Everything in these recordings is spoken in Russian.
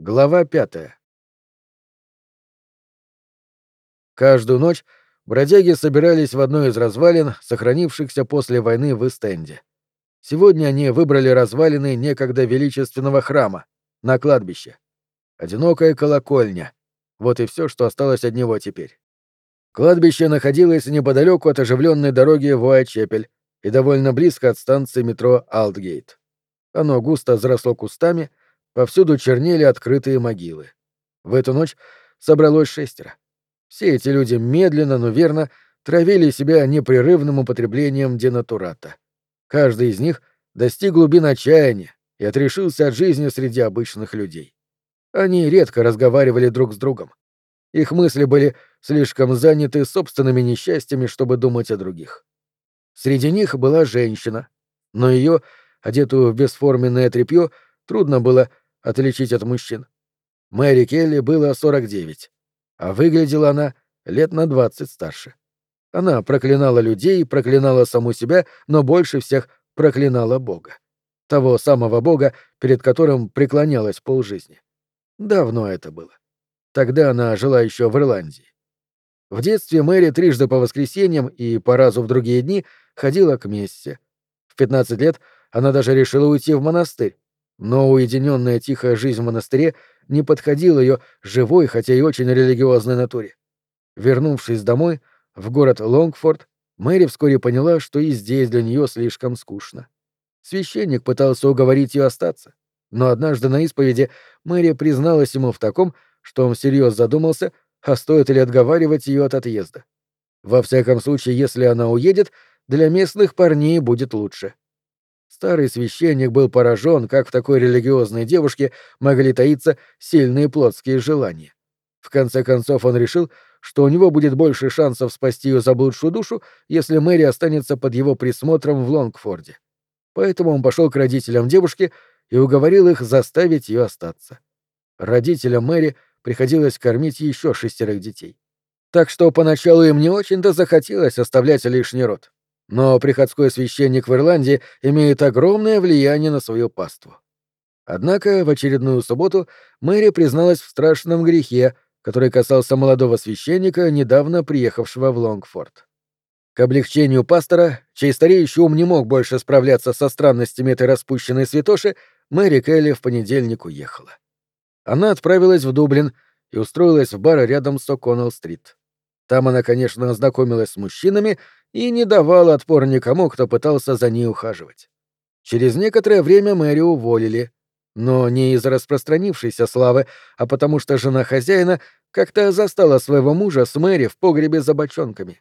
Глава пятая. Каждую ночь бродяги собирались в одной из развалин, сохранившихся после войны в Эстенде. Сегодня они выбрали развалины некогда величественного храма, на кладбище. Одинокая колокольня. Вот и все, что осталось от него теперь. Кладбище находилось неподалеку от оживленной дороги Вуайчепель и довольно близко от станции метро Алтгейт. Оно густо заросло кустами, повсюду чернели открытые могилы. В эту ночь собралось шестеро. Все эти люди медленно, но верно травили себя непрерывным употреблением денатурата. Каждый из них достиг глубин отчаяния и отрешился от жизни среди обычных людей. Они редко разговаривали друг с другом. Их мысли были слишком заняты собственными несчастьями, чтобы думать о других. Среди них была женщина, но ее, одетую в бесформенное тряпье, трудно было отличить от мужчин. Мэри Келли было 49, а выглядела она лет на 20 старше. Она проклинала людей, проклинала саму себя, но больше всех проклинала Бога. Того самого Бога, перед которым преклонялась полжизни. Давно это было. Тогда она жила еще в Ирландии. В детстве Мэри трижды по воскресеньям и по разу в другие дни ходила к мессе. В 15 лет она даже решила уйти в монастырь, но уединенная тихая жизнь в монастыре не подходила ее живой, хотя и очень религиозной натуре. Вернувшись домой, в город Лонгфорд, Мэри вскоре поняла, что и здесь для нее слишком скучно. Священник пытался уговорить ее остаться, но однажды на исповеди Мэри призналась ему в таком, что он всерьез задумался, а стоит ли отговаривать ее от отъезда. Во всяком случае, если она уедет, для местных парней будет лучше. Старый священник был поражен, как в такой религиозной девушке могли таиться сильные плотские желания. В конце концов он решил, что у него будет больше шансов спасти ее заблудшую душу, если Мэри останется под его присмотром в Лонгфорде. Поэтому он пошел к родителям девушки и уговорил их заставить ее остаться. Родителям Мэри приходилось кормить еще шестерых детей. Так что поначалу им не очень-то захотелось оставлять лишний род. Но приходской священник в Ирландии имеет огромное влияние на свою паству. Однако в очередную субботу Мэри призналась в страшном грехе, который касался молодого священника, недавно приехавшего в Лонгфорд. К облегчению пастора, чей стареющий ум не мог больше справляться со странностями этой распущенной святоши, Мэри Келли в понедельник уехала. Она отправилась в Дублин и устроилась в бар рядом с О'Коннелл-стрит. Там она, конечно, ознакомилась с мужчинами и не давала отпор никому, кто пытался за ней ухаживать. Через некоторое время Мэри уволили, но не из-за распространившейся славы, а потому что жена хозяина как-то застала своего мужа с Мэри в погребе за бочонками.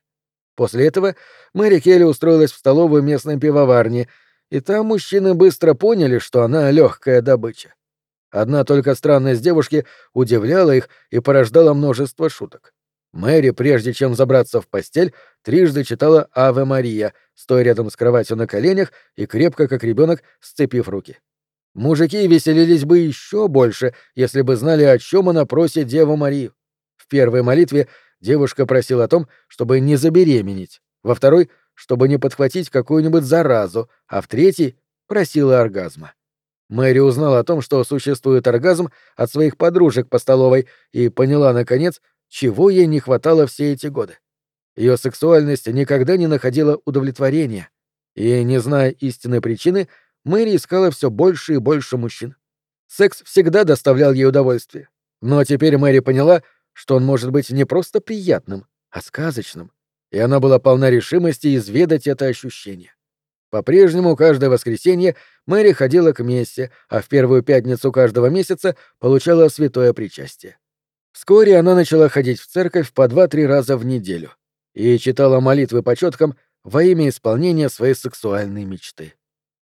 После этого Мэри Келли устроилась в столовую местной пивоварни, и там мужчины быстро поняли, что она легкая добыча. Одна только странность девушки удивляла их и порождала множество шуток. Мэри, прежде чем забраться в постель, трижды читала «Аве Мария», стоя рядом с кроватью на коленях и крепко, как ребенок, сцепив руки. Мужики веселились бы еще больше, если бы знали, о чем она просит Деву Марию. В первой молитве девушка просила о том, чтобы не забеременеть, во второй — чтобы не подхватить какую-нибудь заразу, а в третьей — просила оргазма. Мэри узнала о том, что существует оргазм от своих подружек по столовой и поняла, наконец, чего ей не хватало все эти годы. Ее сексуальность никогда не находила удовлетворения, и, не зная истинной причины, Мэри искала все больше и больше мужчин. Секс всегда доставлял ей удовольствие, но теперь Мэри поняла, что он может быть не просто приятным, а сказочным, и она была полна решимости изведать это ощущение. По-прежнему каждое воскресенье Мэри ходила к мессе, а в первую пятницу каждого месяца получала святое причастие. Вскоре она начала ходить в церковь по два-три раза в неделю и читала молитвы по четкам во имя исполнения своей сексуальной мечты.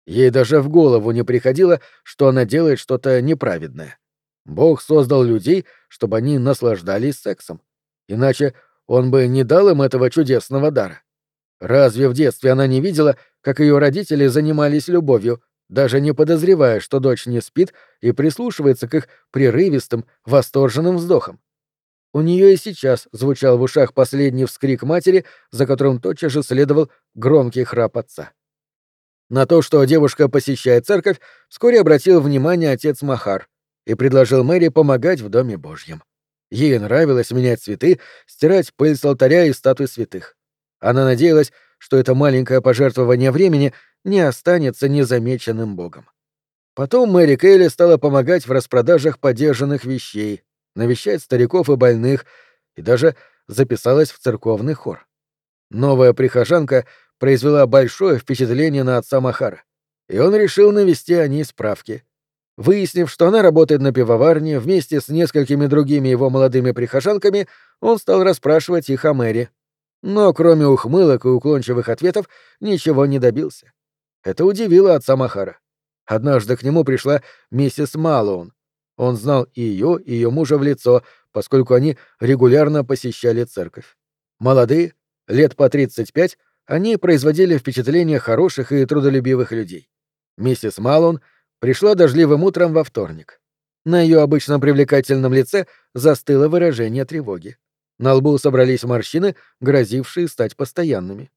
Ей даже в голову не приходило, что она делает что-то неправедное. Бог создал людей, чтобы они наслаждались сексом. Иначе он бы не дал им этого чудесного дара. Разве в детстве она не видела, как ее родители занимались любовью, даже не подозревая, что дочь не спит и прислушивается к их прерывистым, восторженным вздохам. У нее и сейчас звучал в ушах последний вскрик матери, за которым тотчас же следовал громкий храп отца. На то, что девушка посещает церковь, вскоре обратил внимание отец Махар. и предложил Мэри помогать в Доме Божьем. Ей нравилось менять цветы, стирать пыль с алтаря и статуй святых. Она надеялась, что это маленькое пожертвование времени не останется незамеченным Богом. Потом Мэри Кейли стала помогать в распродажах подержанных вещей, навещать стариков и больных, и даже записалась в церковный хор. Новая прихожанка произвела большое впечатление на отца Махара, и он решил навести о ней справки. Выяснив, что она работает на пивоварне вместе с несколькими другими его молодыми прихожанками, он стал расспрашивать их о Мэри. Но кроме ухмылок и уклончивых ответов ничего не добился. Это удивило отца Махара. Однажды к нему пришла миссис Малоун. Он знал и ее, и ее мужа в лицо, поскольку они регулярно посещали церковь. Молодые, лет по 35, они производили впечатление хороших и трудолюбивых людей. Миссис Малон пришла дождливым утром во вторник. На ее обычно привлекательном лице застыло выражение тревоги. На лбу собрались морщины, грозившие стать постоянными.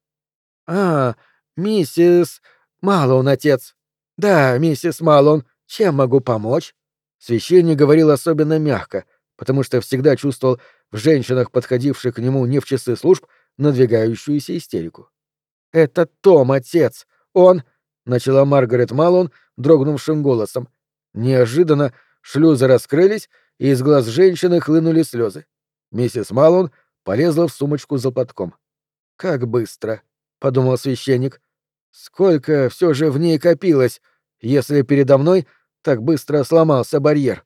«А, миссис Малон, отец. Да, миссис Малон, чем могу помочь?» Священник говорил особенно мягко, потому что всегда чувствовал в женщинах, подходивших к нему не в часы служб, надвигающуюся истерику. «Это Том, отец! Он...» — начала Маргарет Малон дрогнувшим голосом. Неожиданно шлюзы раскрылись, и из глаз женщины хлынули слезы. Миссис Малон полезла в сумочку за платком. «Как быстро!» — подумал священник. «Сколько все же в ней копилось, если передо мной так быстро сломался барьер?»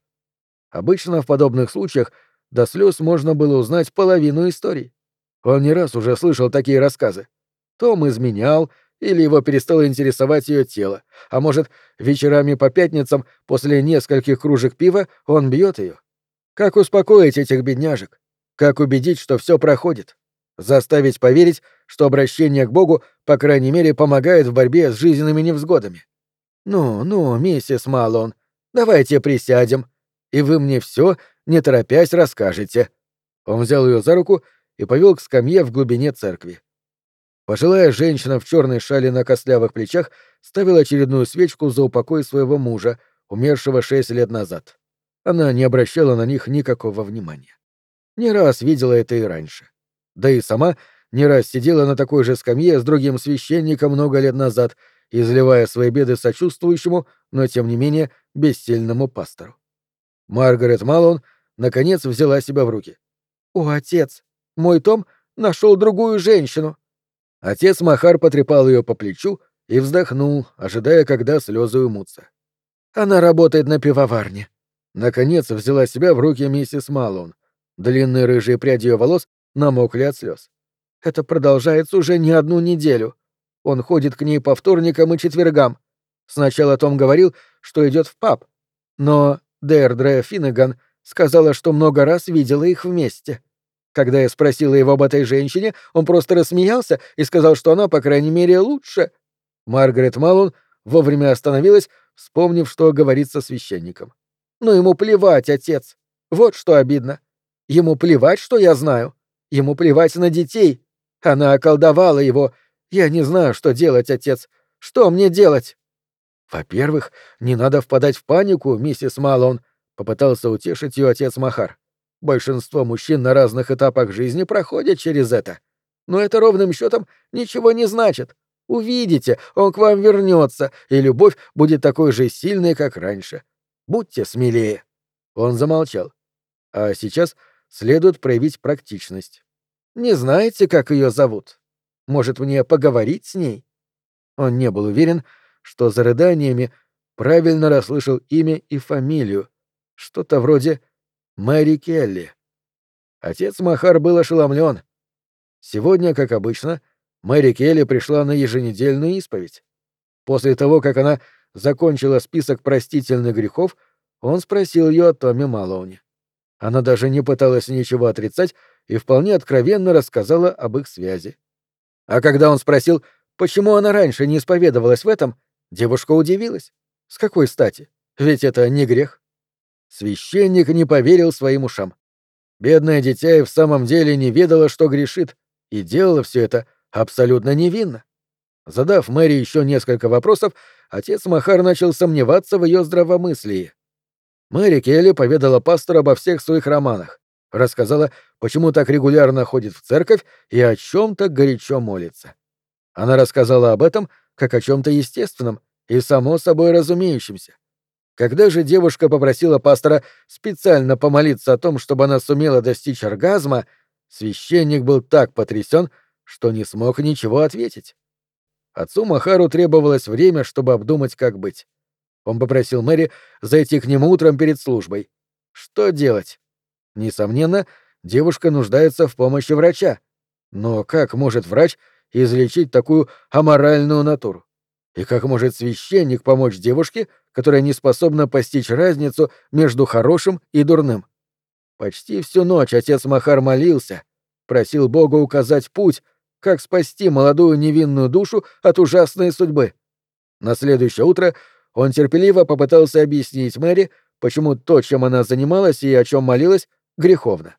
Обычно в подобных случаях до слез можно было узнать половину истории. Он не раз уже слышал такие рассказы. Том изменял, или его перестало интересовать ее тело, а может, вечерами по пятницам после нескольких кружек пива он бьет ее. Как успокоить этих бедняжек? Как убедить, что все проходит? Заставить поверить, что обращение к Богу, по крайней мере, помогает в борьбе с жизненными невзгодами. Ну, ну, миссис Малон, давайте присядем, и вы мне все, не торопясь, расскажете. Он взял ее за руку и повел к скамье в глубине церкви. Пожилая женщина в черной шале на костлявых плечах ставила очередную свечку за упокой своего мужа, умершего шесть лет назад. Она не обращала на них никакого внимания. Не раз видела это и раньше. Да и сама не раз сидела на такой же скамье с другим священником много лет назад, изливая свои беды сочувствующему, но тем не менее бессильному пастору. Маргарет Малон наконец взяла себя в руки. «О, отец, мой Том нашел другую женщину!» Отец Махар потрепал ее по плечу и вздохнул, ожидая, когда слезы умутся. «Она работает на пивоварне». Наконец взяла себя в руки миссис Малон. Длинные рыжие пряди ее волос намокли от слез. Это продолжается уже не одну неделю. Он ходит к ней по вторникам и четвергам. Сначала Том говорил, что идет в паб. Но Дердре Финнеган сказала, что много раз видела их вместе. Когда я спросила его об этой женщине, он просто рассмеялся и сказал, что она, по крайней мере, лучше. Маргарет Малон вовремя остановилась, вспомнив, что говорит со священником. Но ему плевать, отец. Вот что обидно. Ему плевать, что я знаю. Ему плевать на детей. Она околдовала его. Я не знаю, что делать, отец. Что мне делать? Во-первых, не надо впадать в панику, миссис Малон, попытался утешить ее отец Махар. Большинство мужчин на разных этапах жизни проходят через это. Но это ровным счетом ничего не значит. Увидите, он к вам вернется, и любовь будет такой же сильной, как раньше. Будьте смелее. Он замолчал. А сейчас следует проявить практичность. Не знаете, как ее зовут? Может, мне поговорить с ней? Он не был уверен, что за рыданиями правильно расслышал имя и фамилию. Что-то вроде Мэри Келли. Отец Махар был ошеломлен. Сегодня, как обычно, Мэри Келли пришла на еженедельную исповедь. После того, как она закончила список простительных грехов, он спросил ее о Томе Малоуне. Она даже не пыталась ничего отрицать и вполне откровенно рассказала об их связи. А когда он спросил, почему она раньше не исповедовалась в этом, девушка удивилась. С какой стати? Ведь это не грех. Священник не поверил своим ушам. Бедное дитя и в самом деле не ведала, что грешит, и делала все это абсолютно невинно. Задав Мэри еще несколько вопросов, отец Махар начал сомневаться в ее здравомыслии. Мэри Келли поведала пастору обо всех своих романах, рассказала, почему так регулярно ходит в церковь и о чем так горячо молится. Она рассказала об этом как о чем-то естественном и само собой разумеющемся. Когда же девушка попросила пастора специально помолиться о том, чтобы она сумела достичь оргазма, священник был так потрясен, что не смог ничего ответить. Отцу Махару требовалось время, чтобы обдумать, как быть. Он попросил Мэри зайти к нему утром перед службой. Что делать? Несомненно, девушка нуждается в помощи врача. Но как может врач излечить такую аморальную натуру? И как может священник помочь девушке, которая не способна постичь разницу между хорошим и дурным? Почти всю ночь отец Махар молился, просил Бога указать путь, как спасти молодую невинную душу от ужасной судьбы. На следующее утро он терпеливо попытался объяснить Мэри, почему то, чем она занималась и о чем молилась, греховно.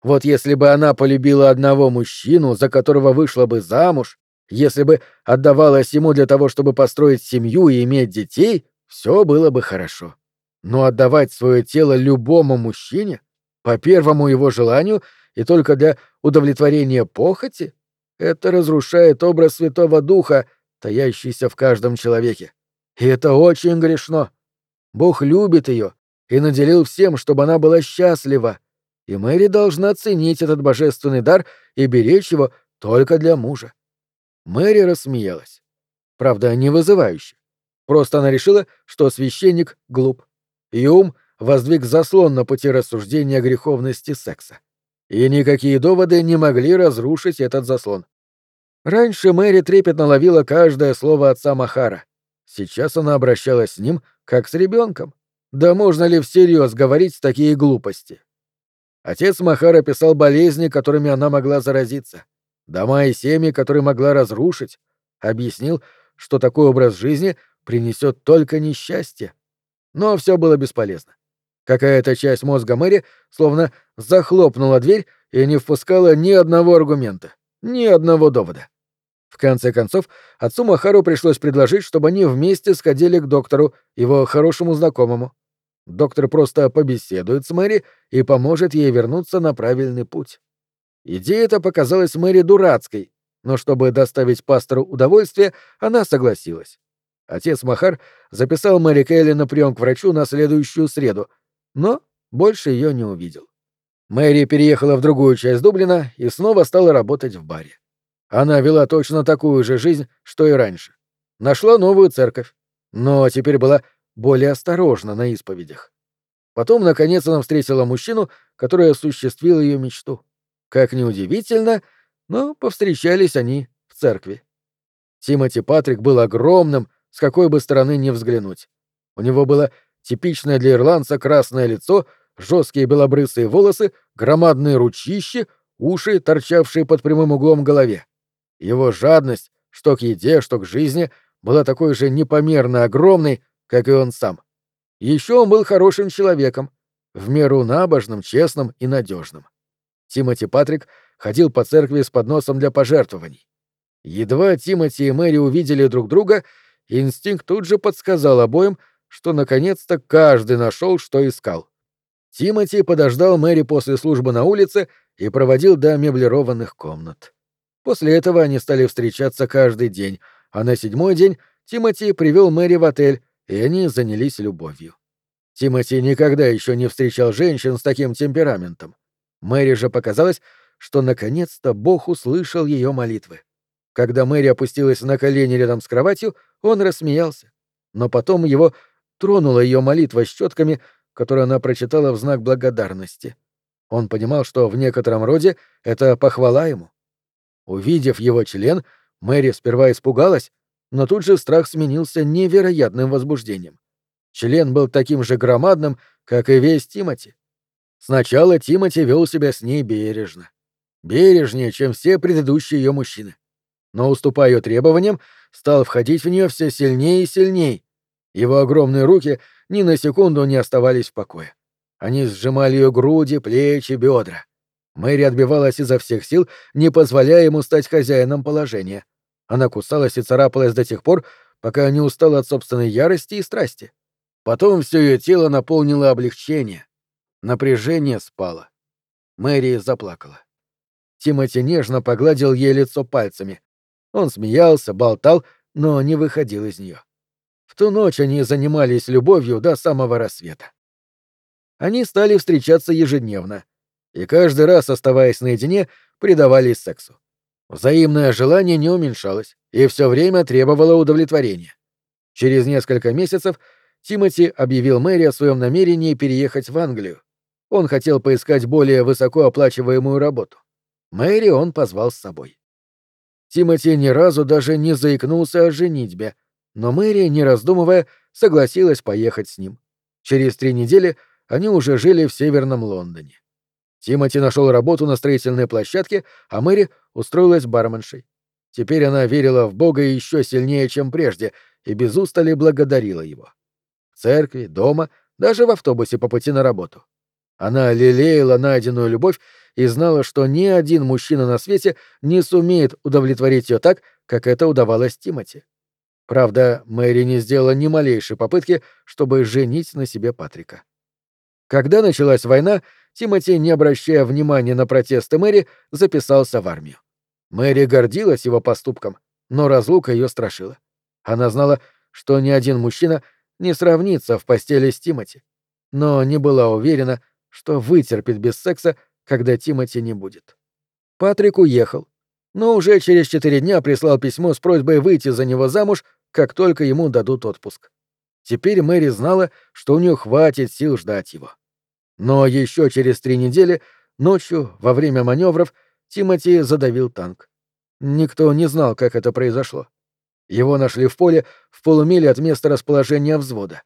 Вот если бы она полюбила одного мужчину, за которого вышла бы замуж, если бы отдавалась ему для того, чтобы построить семью и иметь детей, все было бы хорошо. Но отдавать свое тело любому мужчине, по первому его желанию и только для удовлетворения похоти, это разрушает образ Святого Духа, таящийся в каждом человеке. И это очень грешно. Бог любит ее и наделил всем, чтобы она была счастлива. И Мэри должна ценить этот божественный дар и беречь его только для мужа. Мэри рассмеялась. Правда, не вызывающе. Просто она решила, что священник глуп. И ум воздвиг заслон на пути рассуждения о греховности секса. И никакие доводы не могли разрушить этот заслон. Раньше Мэри трепетно ловила каждое слово отца Махара. Сейчас она обращалась с ним, как с ребенком. Да можно ли всерьез говорить такие глупости? Отец Махара писал болезни, которыми она могла заразиться, дома и семьи, которые могла разрушить, объяснил, что такой образ жизни принесет только несчастье. Но все было бесполезно. Какая-то часть мозга Мэри словно захлопнула дверь и не впускала ни одного аргумента, ни одного довода. В конце концов, отцу Махару пришлось предложить, чтобы они вместе сходили к доктору, его хорошему знакомому. Доктор просто побеседует с Мэри и поможет ей вернуться на правильный путь. Идея эта показалась Мэри дурацкой, но чтобы доставить пастору удовольствие, она согласилась. Отец Махар записал Мэри Келли на прием к врачу на следующую среду, но больше ее не увидел. Мэри переехала в другую часть Дублина и снова стала работать в баре. Она вела точно такую же жизнь, что и раньше. Нашла новую церковь, но теперь была более осторожна на исповедях. Потом, наконец, она встретила мужчину, который осуществил ее мечту. Как ни удивительно, но повстречались они в церкви. Тимоти Патрик был огромным, с какой бы стороны ни взглянуть. У него было типичное для ирландца красное лицо, жесткие белобрысые волосы, громадные ручищи, уши, торчавшие под прямым углом голове. Его жадность, что к еде, что к жизни, была такой же непомерно огромной, как и он сам. Еще он был хорошим человеком, в меру набожным, честным и надежным. Тимоти Патрик ходил по церкви с подносом для пожертвований. Едва Тимоти и Мэри увидели друг друга, инстинкт тут же подсказал обоим, что наконец-то каждый нашел, что искал. Тимоти подождал Мэри после службы на улице и проводил до меблированных комнат. После этого они стали встречаться каждый день, а на седьмой день Тимоти привел Мэри в отель, и они занялись любовью. Тимоти никогда еще не встречал женщин с таким темпераментом. Мэри же показалось, что наконец-то Бог услышал ее молитвы. Когда Мэри опустилась на колени рядом с кроватью, он рассмеялся. Но потом его тронула ее молитва с четками, которые она прочитала в знак благодарности. Он понимал, что в некотором роде это похвала ему. Увидев его член, Мэри сперва испугалась, но тут же страх сменился невероятным возбуждением. Член был таким же громадным, как и весь Тимати. Сначала Тимати вел себя с ней бережно. Бережнее, чем все предыдущие ее мужчины. Но, уступая ее требованиям, стал входить в нее все сильнее и сильнее. Его огромные руки ни на секунду не оставались в покое. Они сжимали ее груди, плечи, бедра. Мэри отбивалась изо всех сил, не позволяя ему стать хозяином положения. Она кусалась и царапалась до тех пор, пока не устала от собственной ярости и страсти. Потом все ее тело наполнило облегчение. Напряжение спало. Мэри заплакала. Тимоти нежно погладил ей лицо пальцами. Он смеялся, болтал, но не выходил из нее. В ту ночь они занимались любовью до самого рассвета. Они стали встречаться ежедневно, и каждый раз, оставаясь наедине, предавались сексу. Взаимное желание не уменьшалось и все время требовало удовлетворения. Через несколько месяцев Тимоти объявил Мэри о своем намерении переехать в Англию. Он хотел поискать более высокооплачиваемую работу. Мэри он позвал с собой. Тимоти ни разу даже не заикнулся о женитьбе, но Мэри, не раздумывая, согласилась поехать с ним. Через три недели они уже жили в Северном Лондоне. Тимоти нашел работу на строительной площадке, а Мэри устроилась барменшей. Теперь она верила в Бога еще сильнее, чем прежде, и без устали благодарила его. В церкви, дома, даже в автобусе по пути на работу. Она лелеяла найденную любовь и знала, что ни один мужчина на свете не сумеет удовлетворить ее так, как это удавалось Тимати. Правда, Мэри не сделала ни малейшей попытки, чтобы женить на себе Патрика. Когда началась война, Тимати, не обращая внимания на протесты Мэри, записался в армию. Мэри гордилась его поступком, но разлука ее страшила. Она знала, что ни один мужчина не сравнится в постели с Тимати, но не была уверена, что вытерпит без секса, когда Тимати не будет. Патрик уехал, но уже через четыре дня прислал письмо с просьбой выйти за него замуж, как только ему дадут отпуск. Теперь Мэри знала, что у нее хватит сил ждать его. Но еще через три недели, ночью, во время маневров, Тимати задавил танк. Никто не знал, как это произошло. Его нашли в поле в полумиле от места расположения взвода.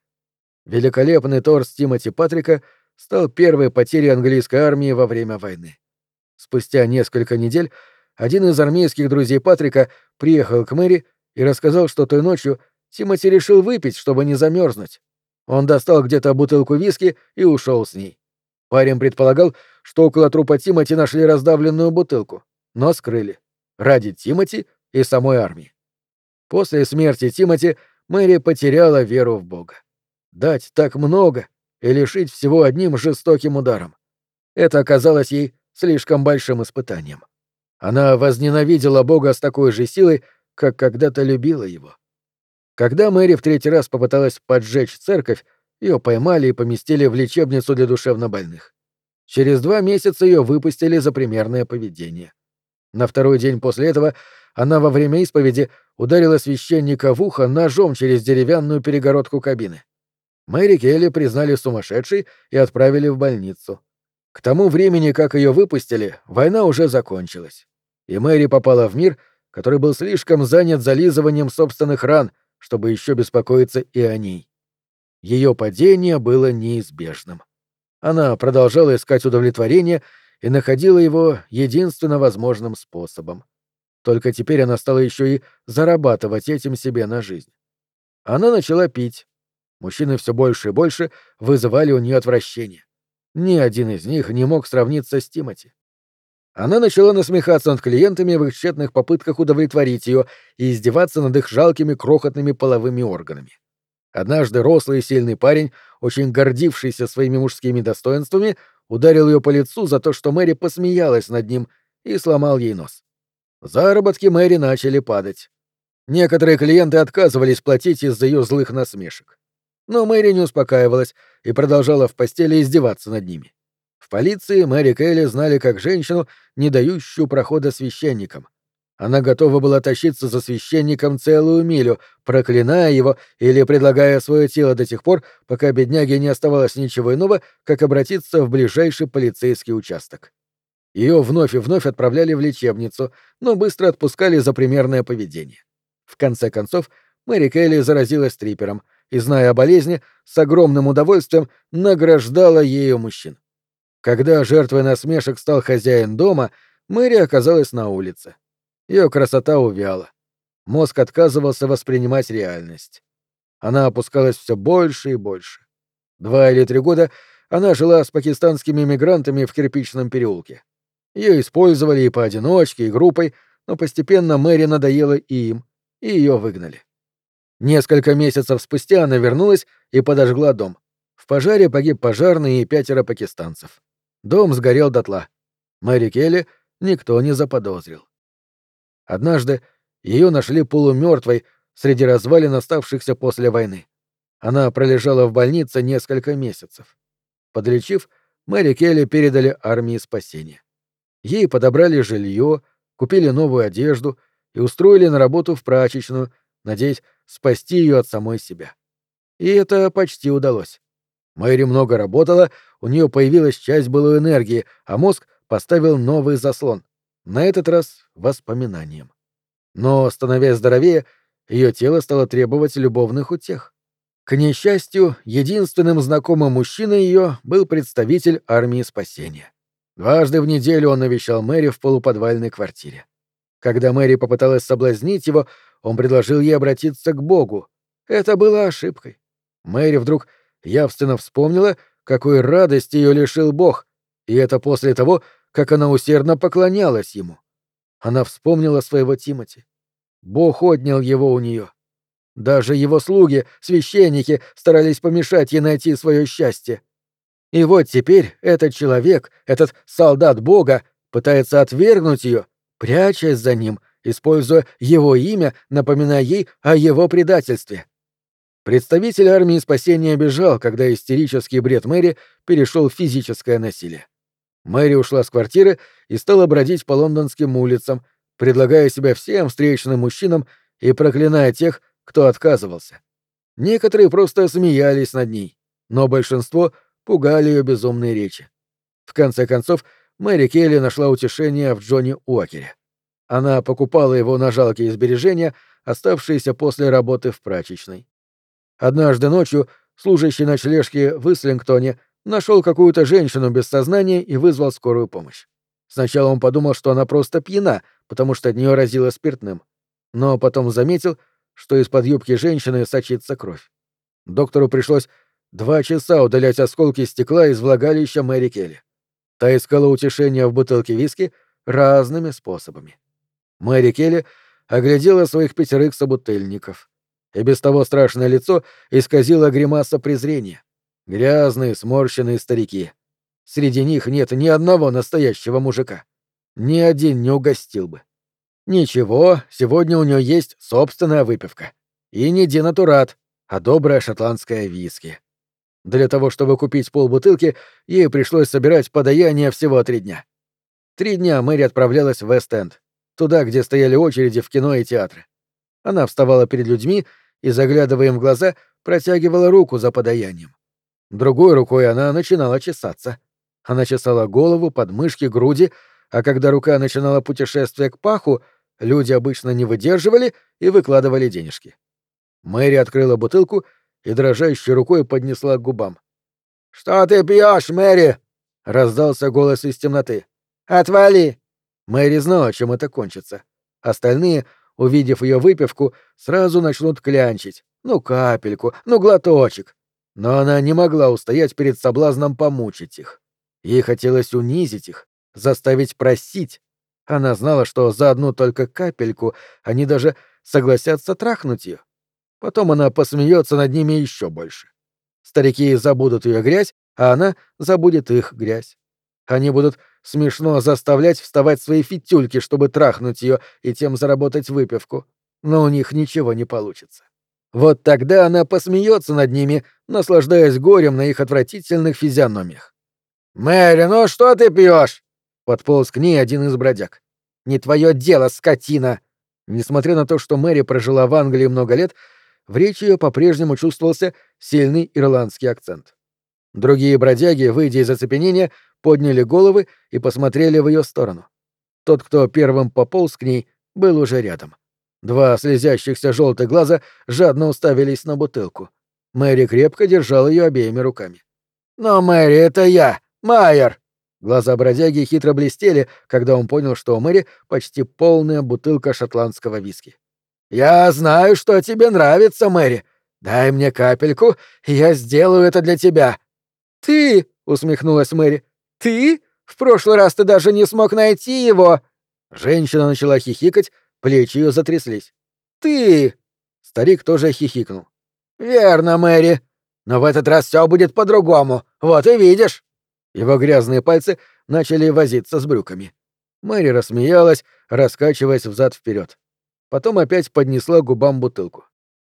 Великолепный торс Тимати Патрика стал первой потерей английской армии во время войны. Спустя несколько недель один из армейских друзей Патрика приехал к Мэри и рассказал, что той ночью Тимати решил выпить, чтобы не замерзнуть. Он достал где-то бутылку виски и ушел с ней. Парень предполагал, что около трупа Тимати нашли раздавленную бутылку, но скрыли. Ради Тимати и самой армии. После смерти Тимати Мэри потеряла веру в Бога. Дать так много и лишить всего одним жестоким ударом. Это оказалось ей слишком большим испытанием. Она возненавидела Бога с такой же силой, как когда-то любила его. Когда Мэри в третий раз попыталась поджечь церковь, ее поймали и поместили в лечебницу для душевнобольных. Через два месяца ее выпустили за примерное поведение. На второй день после этого она во время исповеди ударила священника в ухо ножом через деревянную перегородку кабины. Мэри Келли признали сумасшедшей и отправили в больницу. К тому времени, как ее выпустили, война уже закончилась. И Мэри попала в мир, который был слишком занят зализыванием собственных ран, чтобы еще беспокоиться и о ней. Ее падение было неизбежным. Она продолжала искать удовлетворение и находила его единственно возможным способом. Только теперь она стала еще и зарабатывать этим себе на жизнь. Она начала пить, Мужчины все больше и больше вызывали у нее отвращение. Ни один из них не мог сравниться с Тимати. Она начала насмехаться над клиентами в их тщетных попытках удовлетворить ее и издеваться над их жалкими крохотными половыми органами. Однажды рослый и сильный парень, очень гордившийся своими мужскими достоинствами, ударил ее по лицу за то, что Мэри посмеялась над ним и сломал ей нос. Заработки Мэри начали падать. Некоторые клиенты отказывались платить из-за ее злых насмешек. Но Мэри не успокаивалась и продолжала в постели издеваться над ними. В полиции Мэри Келли знали как женщину, не дающую прохода священникам. Она готова была тащиться за священником целую милю, проклиная его или предлагая свое тело до тех пор, пока бедняге не оставалось ничего иного, как обратиться в ближайший полицейский участок. Ее вновь и вновь отправляли в лечебницу, но быстро отпускали за примерное поведение. В конце концов, Мэри Келли заразилась трипером, и, зная о болезни, с огромным удовольствием награждала ею мужчин. Когда жертвой насмешек стал хозяин дома, Мэри оказалась на улице. Ее красота увяла. Мозг отказывался воспринимать реальность. Она опускалась все больше и больше. Два или три года она жила с пакистанскими мигрантами в кирпичном переулке. Ее использовали и поодиночке, и группой, но постепенно Мэри надоела и им, и ее выгнали. Несколько месяцев спустя она вернулась и подожгла дом. В пожаре погиб пожарный и пятеро пакистанцев. Дом сгорел дотла. Мэри Келли никто не заподозрил. Однажды ее нашли полумертвой среди развалин, оставшихся после войны. Она пролежала в больнице несколько месяцев. Подлечив, Мэри Келли передали армии спасения. Ей подобрали жилье, купили новую одежду и устроили на работу в прачечную, надеясь спасти ее от самой себя. И это почти удалось. Мэри много работала, у нее появилась часть былой энергии, а мозг поставил новый заслон. На этот раз воспоминанием. Но, становясь здоровее, ее тело стало требовать любовных утех. К несчастью, единственным знакомым мужчиной ее был представитель армии спасения. Дважды в неделю он навещал Мэри в полуподвальной квартире. Когда Мэри попыталась соблазнить его, он предложил ей обратиться к Богу. Это было ошибкой. Мэри вдруг явственно вспомнила, какой радости ее лишил Бог, и это после того, как она усердно поклонялась ему. Она вспомнила своего Тимати. Бог отнял его у нее. Даже его слуги, священники, старались помешать ей найти свое счастье. И вот теперь этот человек, этот солдат Бога, пытается отвергнуть ее, прячась за ним, используя его имя, напоминая ей о его предательстве. Представитель армии спасения бежал, когда истерический бред Мэри перешел в физическое насилие. Мэри ушла с квартиры и стала бродить по лондонским улицам, предлагая себя всем встречным мужчинам и проклиная тех, кто отказывался. Некоторые просто смеялись над ней, но большинство пугали ее безумные речи. В конце концов, Мэри Келли нашла утешение в Джонни Уокере. Она покупала его на жалкие сбережения, оставшиеся после работы в прачечной. Однажды ночью служащий ночлежки в Ислингтоне нашел какую-то женщину без сознания и вызвал скорую помощь. Сначала он подумал, что она просто пьяна, потому что от нее разило спиртным. Но потом заметил, что из-под юбки женщины сочится кровь. Доктору пришлось два часа удалять осколки стекла из влагалища Мэри Келли. Та искала утешения в бутылке виски разными способами. Мэри Келли оглядела своих пятерых собутыльников и без того страшное лицо исказило гримаса презрения. Грязные, сморщенные старики. Среди них нет ни одного настоящего мужика. Ни один не угостил бы. Ничего, сегодня у нее есть собственная выпивка. И не денатурат, а добрая шотландская виски. Для того, чтобы купить полбутылки, ей пришлось собирать подаяние всего три дня. Три дня Мэри отправлялась в Вест-Энд, туда, где стояли очереди в кино и театры. Она вставала перед людьми и, заглядывая им в глаза, протягивала руку за подаянием. Другой рукой она начинала чесаться. Она чесала голову, подмышки, груди, а когда рука начинала путешествие к паху, люди обычно не выдерживали и выкладывали денежки. Мэри открыла бутылку и дрожащей рукой поднесла к губам. «Что ты пьешь, Мэри?» — раздался голос из темноты. «Отвали!» Мэри знала, чем это кончится. Остальные — увидев ее выпивку, сразу начнут клянчить. Ну, капельку, ну, глоточек. Но она не могла устоять перед соблазном помучить их. Ей хотелось унизить их, заставить просить. Она знала, что за одну только капельку они даже согласятся трахнуть ее. Потом она посмеется над ними еще больше. Старики забудут ее грязь, а она забудет их грязь. Они будут смешно заставлять вставать свои фитюльки, чтобы трахнуть ее и тем заработать выпивку. Но у них ничего не получится. Вот тогда она посмеется над ними, наслаждаясь горем на их отвратительных физиономиях. «Мэри, ну что ты пьешь? подполз к ней один из бродяг. «Не твое дело, скотина!» Несмотря на то, что Мэри прожила в Англии много лет, в речи ее по-прежнему чувствовался сильный ирландский акцент. Другие бродяги, выйдя из оцепенения, подняли головы и посмотрели в ее сторону. Тот, кто первым пополз к ней, был уже рядом. Два слезящихся желтых глаза жадно уставились на бутылку. Мэри крепко держал ее обеими руками. «Но, Мэри, это я! Майер!» Глаза бродяги хитро блестели, когда он понял, что у Мэри почти полная бутылка шотландского виски. «Я знаю, что тебе нравится, Мэри. Дай мне капельку, я сделаю это для тебя». «Ты!» — усмехнулась Мэри. «Ты? В прошлый раз ты даже не смог найти его!» Женщина начала хихикать, плечи ее затряслись. «Ты!» Старик тоже хихикнул. «Верно, Мэри. Но в этот раз все будет по-другому. Вот и видишь!» Его грязные пальцы начали возиться с брюками. Мэри рассмеялась, раскачиваясь взад вперед. Потом опять поднесла к губам бутылку.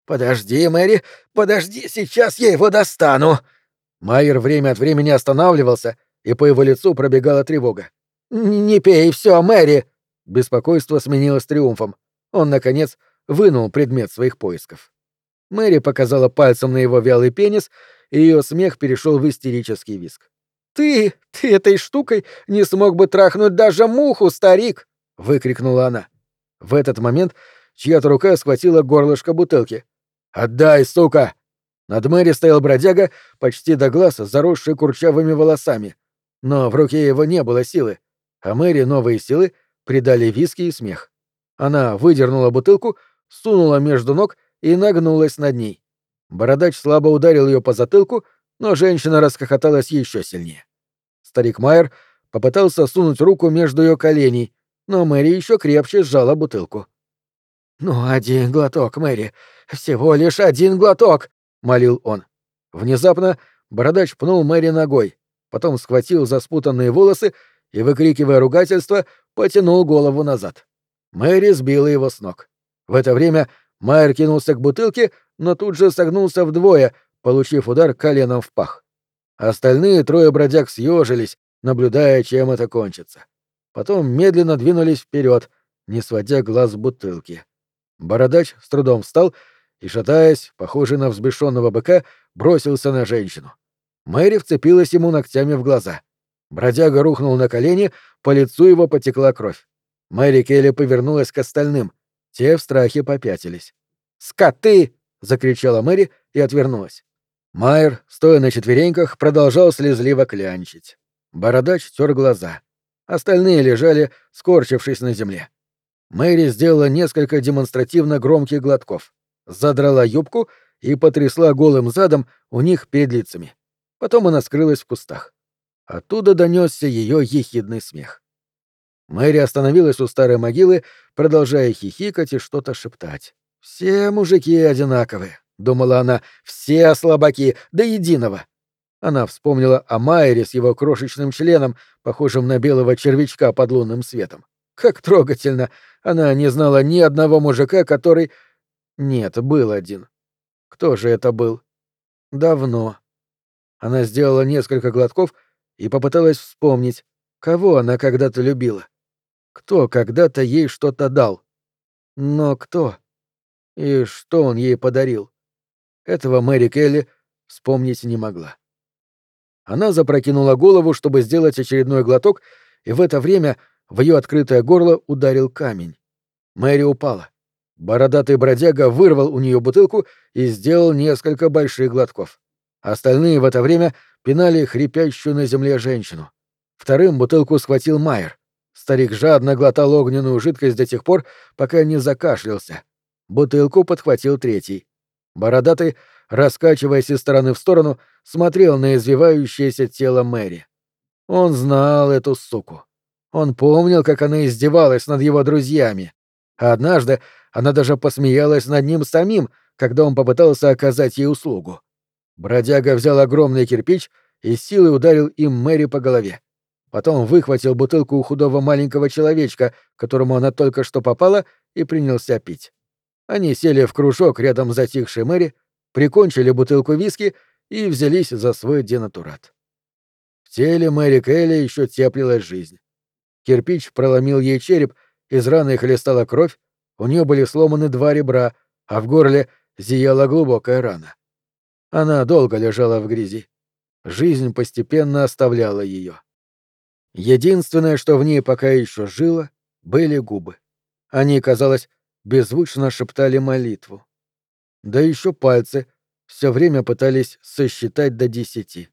«Подожди, Мэри, подожди, сейчас я его достану!» Майер время от времени останавливался, и по его лицу пробегала тревога. «Не пей, все, Мэри!» Беспокойство сменилось триумфом. Он, наконец, вынул предмет своих поисков. Мэри показала пальцем на его вялый пенис, и ее смех перешел в истерический виск. «Ты, ты этой штукой не смог бы трахнуть даже муху, старик!» — выкрикнула она. В этот момент чья-то рука схватила горлышко бутылки. «Отдай, сука!» Над Мэри стоял бродяга, почти до глаз, заросший курчавыми волосами. Но в руке его не было силы, а Мэри новые силы придали виски и смех. Она выдернула бутылку, сунула между ног и нагнулась над ней. Бородач слабо ударил ее по затылку, но женщина расхохоталась еще сильнее. Старик Майер попытался сунуть руку между ее коленей, но Мэри еще крепче сжала бутылку. «Ну, один глоток, Мэри. Всего лишь один глоток!» — молил он. Внезапно бородач пнул Мэри ногой, потом схватил за спутанные волосы и, выкрикивая ругательство, потянул голову назад. Мэри сбила его с ног. В это время Майер кинулся к бутылке, но тут же согнулся вдвое, получив удар коленом в пах. Остальные трое бродяг съежились, наблюдая, чем это кончится. Потом медленно двинулись вперед, не сводя глаз с бутылки. Бородач с трудом встал и, шатаясь, похожий на взбешенного быка, бросился на женщину. Мэри вцепилась ему ногтями в глаза. Бродяга рухнул на колени, по лицу его потекла кровь. Мэри Келли повернулась к остальным. Те в страхе попятились. «Скоты!» — закричала Мэри и отвернулась. Майер, стоя на четвереньках, продолжал слезливо клянчить. Бородач тер глаза. Остальные лежали, скорчившись на земле. Мэри сделала несколько демонстративно громких глотков, задрала юбку и потрясла голым задом у них перед лицами. Потом она скрылась в кустах. Оттуда донесся ее ехидный смех. Мэри остановилась у старой могилы, продолжая хихикать и что-то шептать. «Все мужики одинаковые», — думала она, — «все слабаки, до единого». Она вспомнила о Майере с его крошечным членом, похожим на белого червячка под лунным светом. Как трогательно! Она не знала ни одного мужика, который... Нет, был один. Кто же это был? Давно. Она сделала несколько глотков и попыталась вспомнить, кого она когда-то любила. Кто когда-то ей что-то дал? Но кто? И что он ей подарил? Этого Мэри Келли вспомнить не могла. Она запрокинула голову, чтобы сделать очередной глоток, и в это время в ее открытое горло ударил камень. Мэри упала. Бородатый бродяга вырвал у нее бутылку и сделал несколько больших глотков. Остальные в это время пинали хрипящую на земле женщину. Вторым бутылку схватил Майер. Старик жадно глотал огненную жидкость до тех пор, пока не закашлялся. Бутылку подхватил третий. Бородатый, раскачиваясь из стороны в сторону, смотрел на извивающееся тело Мэри. Он знал эту суку. Он помнил, как она издевалась над его друзьями. А однажды она даже посмеялась над ним самим, когда он попытался оказать ей услугу. Бродяга взял огромный кирпич и силой ударил им Мэри по голове. Потом выхватил бутылку у худого маленького человечка, которому она только что попала, и принялся пить. Они сели в кружок рядом с затихшей Мэри, прикончили бутылку виски и взялись за свой денатурат. В теле Мэри Келли еще теплилась жизнь. Кирпич проломил ей череп, из раны хлестала кровь, у нее были сломаны два ребра, а в горле зияла глубокая рана. Она долго лежала в грязи. Жизнь постепенно оставляла ее. Единственное, что в ней пока еще жило, были губы. Они, казалось, беззвучно шептали молитву. Да еще пальцы все время пытались сосчитать до десяти.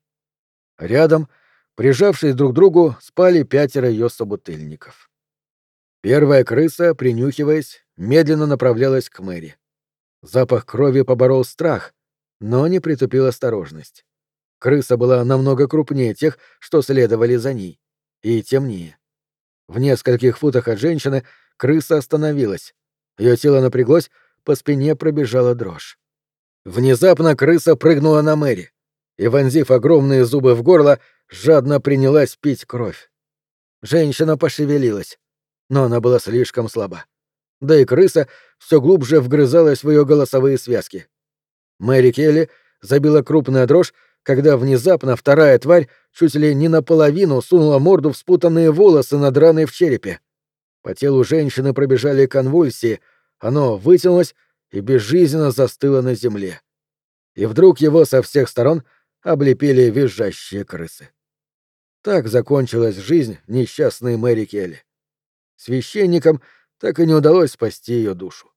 Рядом, прижавшись друг к другу, спали пятеро ее собутыльников. Первая крыса, принюхиваясь, медленно направлялась к Мэри. Запах крови поборол страх, но не притупил осторожность. Крыса была намного крупнее тех, что следовали за ней и темнее. В нескольких футах от женщины крыса остановилась. Ее тело напряглось, по спине пробежала дрожь. Внезапно крыса прыгнула на Мэри и, вонзив огромные зубы в горло, жадно принялась пить кровь. Женщина пошевелилась, но она была слишком слаба. Да и крыса все глубже вгрызалась в ее голосовые связки. Мэри Келли забила крупная дрожь, когда внезапно вторая тварь чуть ли не наполовину сунула морду в спутанные волосы, надраные в черепе. По телу женщины пробежали конвульсии, оно вытянулось и безжизненно застыло на земле. И вдруг его со всех сторон облепили визжащие крысы. Так закончилась жизнь несчастной Мэри Келли. Священникам так и не удалось спасти ее душу.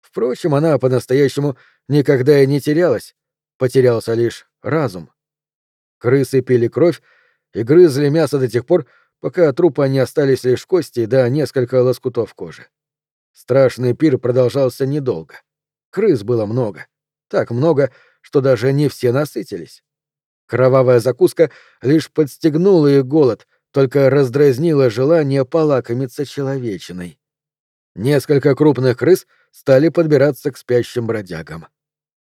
Впрочем, она по-настоящему никогда и не терялась, потерялся лишь разум. Крысы пили кровь и грызли мясо до тех пор, пока от трупа не остались лишь кости да несколько лоскутов кожи. Страшный пир продолжался недолго. Крыс было много. Так много, что даже не все насытились. Кровавая закуска лишь подстегнула их голод, только раздразнила желание полакомиться человечиной. Несколько крупных крыс стали подбираться к спящим бродягам.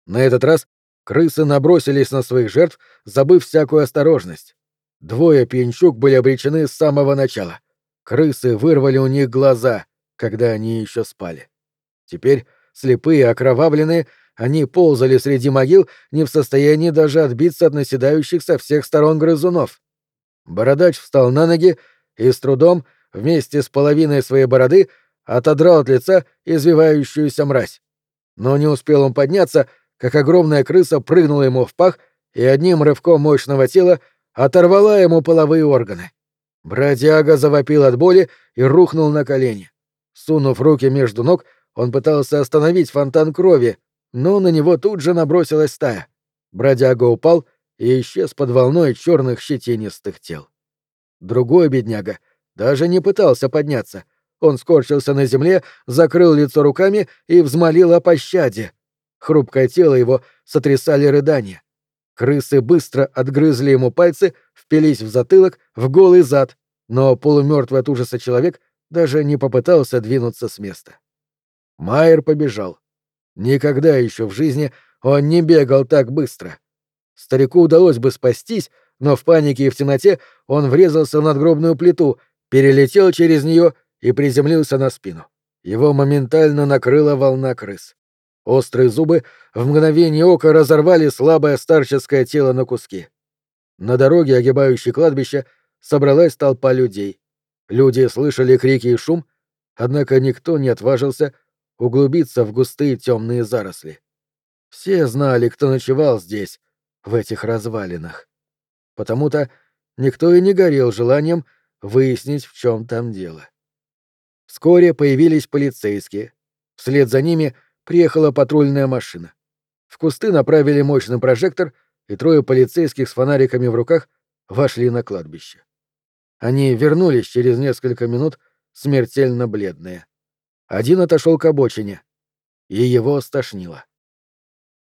На этот раз крысы набросились на своих жертв, забыв всякую осторожность. Двое пьянчук были обречены с самого начала. Крысы вырвали у них глаза, когда они еще спали. Теперь, слепые, окровавленные, они ползали среди могил, не в состоянии даже отбиться от наседающих со всех сторон грызунов. Бородач встал на ноги и с трудом, вместе с половиной своей бороды, отодрал от лица извивающуюся мразь. Но не успел он подняться, как огромная крыса прыгнула ему в пах и одним рывком мощного тела оторвала ему половые органы. Бродяга завопил от боли и рухнул на колени. Сунув руки между ног, он пытался остановить фонтан крови, но на него тут же набросилась стая. Бродяга упал и исчез под волной черных щетинистых тел. Другой бедняга даже не пытался подняться. Он скорчился на земле, закрыл лицо руками и взмолил о пощаде. Хрупкое тело его сотрясали рыдания. Крысы быстро отгрызли ему пальцы, впились в затылок, в голый зад, но полумертвый от ужаса человек даже не попытался двинуться с места. Майер побежал. Никогда еще в жизни он не бегал так быстро. Старику удалось бы спастись, но в панике и в темноте он врезался в надгробную плиту, перелетел через нее и приземлился на спину. Его моментально накрыла волна крыс. Острые зубы в мгновение ока разорвали слабое старческое тело на куски. На дороге, огибающей кладбище, собралась толпа людей. Люди слышали крики и шум, однако никто не отважился углубиться в густые темные заросли. Все знали, кто ночевал здесь, в этих развалинах. Потому-то никто и не горел желанием выяснить, в чем там дело. Вскоре появились полицейские. Вслед за ними приехала патрульная машина. В кусты направили мощный прожектор, и трое полицейских с фонариками в руках вошли на кладбище. Они вернулись через несколько минут, смертельно бледные. Один отошел к обочине, и его стошнило.